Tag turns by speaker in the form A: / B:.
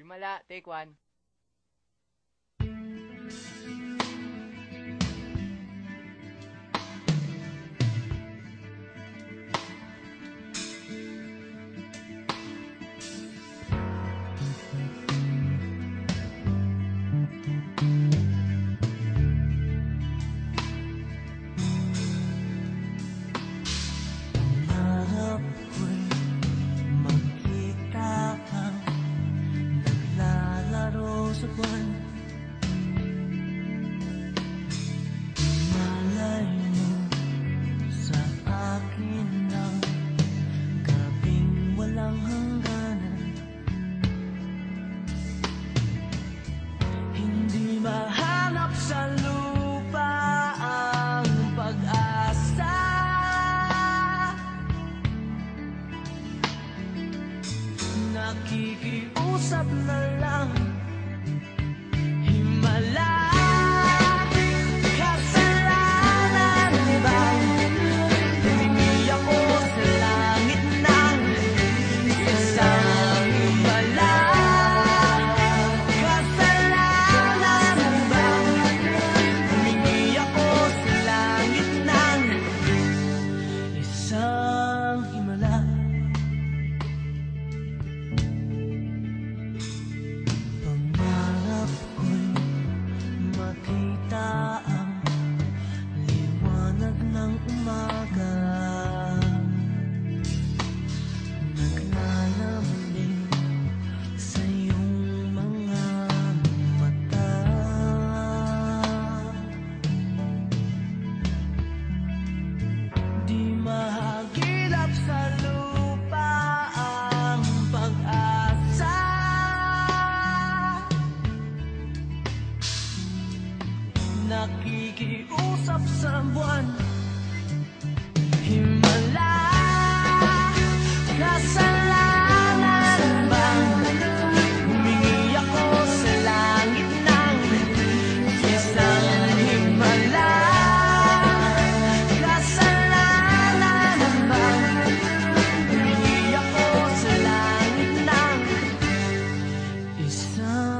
A: Bimala, take one.
B: ng Himala Kasalanan bang Humingi ako sa Isang himala? Kasalanan bang Humingi ako sa Isang